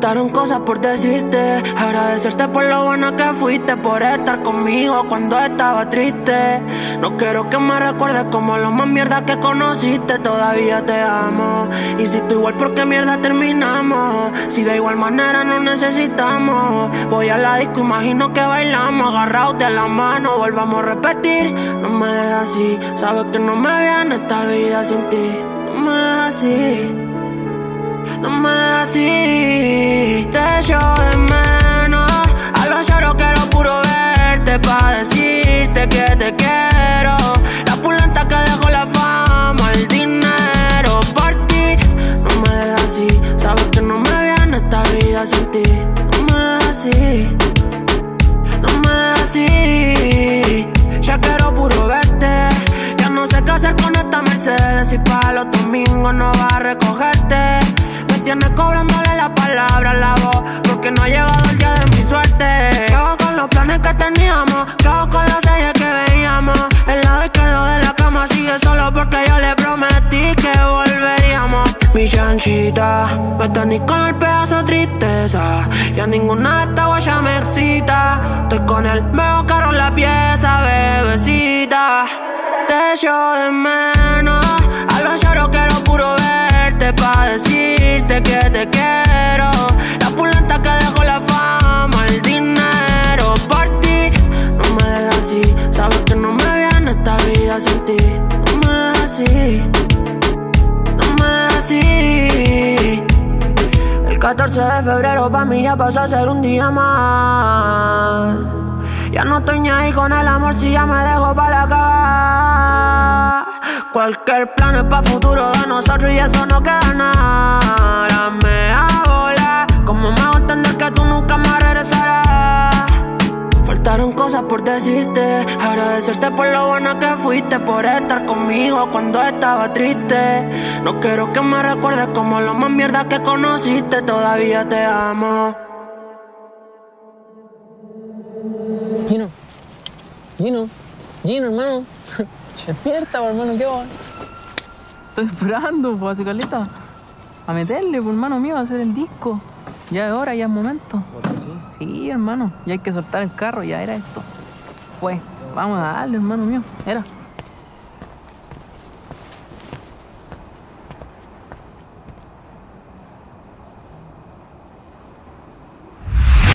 Faltaron cosas por decirte. Agradecerte por lo buena que fuiste. Por estar conmigo cuando estaba triste. No quiero que me recuerdes como lo más mierda que conociste. Todavía te amo. Y si tú igual, ¿por qué mierda terminamos? Si de igual manera no necesitamos. Voy a la disco, imagino que bailamos. Agarrados de la mano, volvamos a repetir. No me dejes así. Sabes que no me viene esta vida sin ti. No me dejes así. No me dejes así. Echo de menos. A los lloros quiero puro verte. Pa' decirte que te quiero. La pulenta que dejó la fama, el dinero por ti. No me dejes así. Sabes que no me viene esta vida sin ti. No me dejes así. No me dejes así. Ya quiero puro verte. Ya no sé qué hacer con esta Mercedes. Y para los domingos no va a recogerte. Me tienes cobrándole la palabra a la voz. Porque no ha llegado el día de mi suerte. ¿Qué hago con los planes que teníamos? ¿Qué hago con la serie que veíamos? El lado izquierdo de la cama sigue solo porque yo le prometí que volveríamos. Mi chanchita, me tenés con el pedazo de tristeza. Y a ninguna de estas guayas me excita. Estoy con el mejor carro en la pieza, bebecita. Te echo de menos. A los lloros quiero puro verte. Pa' decirte que te quiero. Vida sin así. No dejes así. El 14 de febrero pa' mí ya pasó a ser un día más. Ya no estoy ni ahí con el amor si ya me dejo pa' la cagada. Cualquier plan es pa' futuro de nosotros y eso no queda nada. Faltaron cosas por decirte. Agradecerte por lo buena que fuiste. Por estar conmigo cuando estaba triste. No quiero que me recuerdes como lo más mierda que conociste. Todavía te amo. Gino, Gino, Gino, hermano. Despierta, hermano, ¿qué va? Estoy esperando, pues, hace caleta. A meterle, pues, hermano mío, a hacer el disco. Ya es hora, ya es momento. Sí, hermano, ya hay que soltar el carro, ya era esto. Pues, vamos a darle, hermano mío, era.